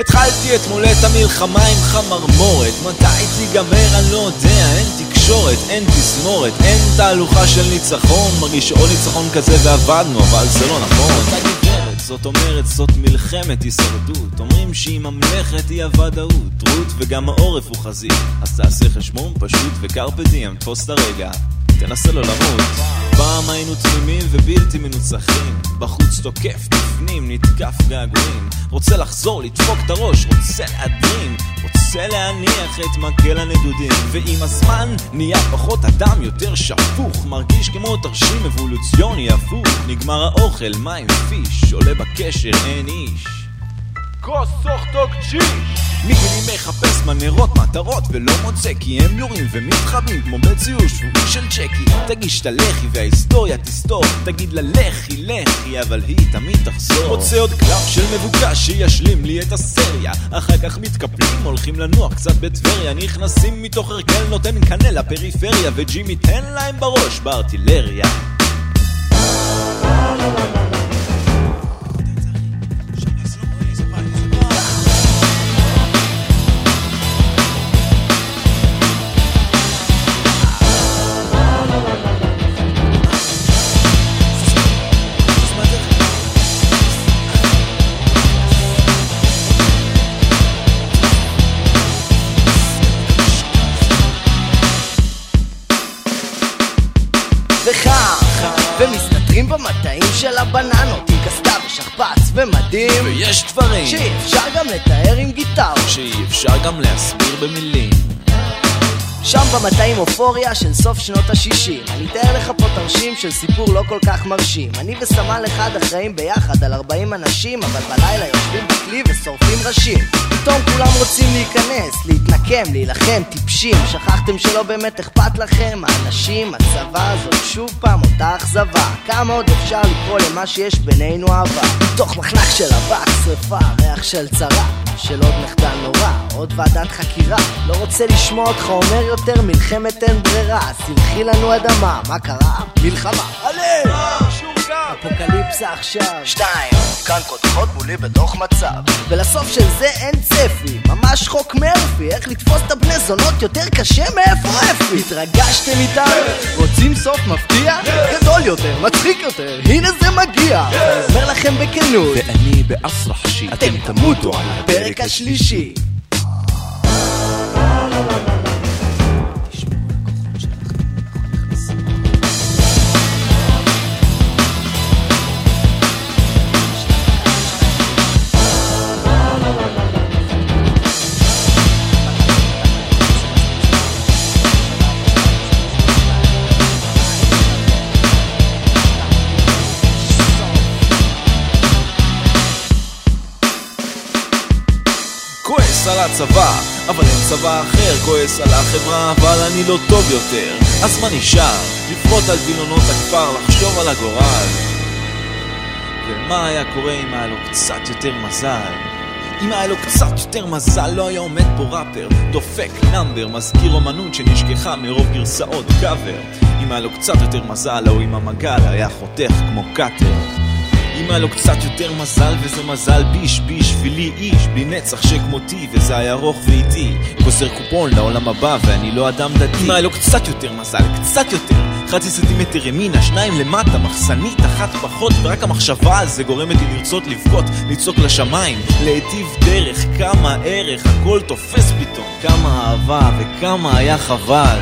התחלתי אתמול את המלחמה עם חמרמורת. מתי תיגמר? אני לא יודע, אין תקשורת, אין תסמורת אין תהלוכה של ניצחון. מרגיש עוד ניצחון כזה ועבדנו, אבל זה לא נכון. זאת אומרת זאת מלחמת הישרדות. אומרים שאם המלאכת היא הוודאות רות וגם העורף הוא חזית. אז תעשה חשבון פשוט וקרפה דיאם, תפוס את הרגע תנסה לא למות פעם היינו תמימים ובלתי מנוצחים. בחוץ תוקף, בפנים נתקף געגועים. רוצה לחזור, לדפוק את הראש, רוצה להדרים. רוצה להניח את מקל הנדודים. ועם הזמן נהיה פחות אדם יותר שפוך. מרגיש כמו תרשים אבולוציוני הפוך. נגמר האוכל, מים, פיש עולה בקשר, אין איש כוס סוכטוק צ'יש מגילים מחפש מנרות מטרות ולא מוצא כי הם יורים ומתחבאים כמו בציור שבועי של צ'קי. תגיש את הלחי וההיסטוריה תסתור. תגיד לה לכי לכי אבל היא תמיד תחזור. רוצה עוד קלף של מבוקש שישלים לי את הסריה. אחר כך מתקפלים הולכים לנוח קצת בטבריה. נכנסים מתוך הרגל נותן קנה לפריפריה וג'ימי תן להם בראש בארטילריה ומסתתרים במטעים של הבננות עם קסדה ושכפ"ץ ומדים. ויש דברים שאי אפשר גם לתאר עם גיטר שאי אפשר גם להסביר במילים שם במטעים אופוריה של סוף שנות השישים. אני אתאר לך פה תרשים של סיפור לא כל כך מרשים. אני וסמל אחד אחראים ביחד על 40 אנשים אבל בלילה יושבים בכלי ושורפים ראשים. פתאום כולם רוצים להיכנס, להתנקם, להילחם, טיפשים. שכחתם שלא באמת אכפת לכם? האנשים, הצבא, זאת שוב פעם אותה אכזבה. כמה עוד אפשר לקרוא למה שיש בינינו אהבה? תוך מחנק של אבק, שרפה, ריח של צרה של עוד מחדל נורא, עוד ועדת חקירה. לא רוצה לשמוע אותך אומר יותר מלחמת אין ברירה. סלחי לנו אדמה, מה קרה? מלחמה, עלה! אפוקליפסה עכשיו. שתיים, כאן קודחות מולי בתוך מצב. ולסוף של זה אין צפי. ממש חוק מרפי איך לתפוס את הבני זונות יותר קשה מאיפה אפי? התרגשתם איתם? רוצים סוף מפתיע? גדול יותר, מצחיק יותר, הנה זה מגיע. אני אומר לכם בכנות. ואני באסרח שיט אתם תמותו על הפרק השלישי כועס על הצבא, אבל אין צבא אחר כועס על החברה, אבל אני לא טוב יותר אז מה נשאר? לפרוט על וילונות הכפר, לחשוב על הגורל ומה היה קורה אם היה לו קצת יותר מזל? אם היה לו קצת יותר מזל, לא היה עומד פה ראפר דופק number, מזכיר אומנות שנשכחה מרוב גרסאות קאבר אם היה לו קצת יותר מזל, ההוא עם המגל היה חותך כמו cutter אם היה לו קצת יותר מזל, וזה מזל ביש בשבילי איש, בלי נצח שכמותי, וזה היה ארוך ואיטי. גוזר קופון לעולם הבא, ואני לא אדם דתי. אם היה לו קצת יותר מזל, קצת יותר, חצי סנטימטר ימינה, שניים למטה, מחסנית אחת פחות, ורק המחשבה על זה גורמת לי לרצות לבכות, לצעוק לשמיים, להיטיב דרך, כמה ערך, הכל תופס פתאום. כמה אהבה וכמה היה חבל.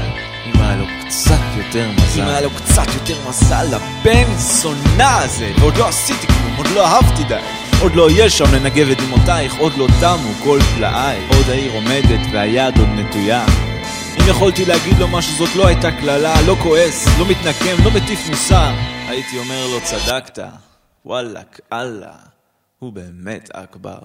אם היה לו קצת יותר מזל. אם היה לו קצת יותר מזל לבן זונה הזה. ועוד לא עשיתי כלום, עוד לא אהבתי די. עוד לא אהיה שם לנגב את דמעותייך, עוד לא תמו כל פלאיי. עוד העיר עומדת והיד עוד נטויה. אם יכולתי להגיד לו משהו זאת לא הייתה קללה, לא כועס, לא מתנקם, לא מטיף מוסר. הייתי אומר לו צדקת, וואלאק, אללה, הוא באמת אכבר.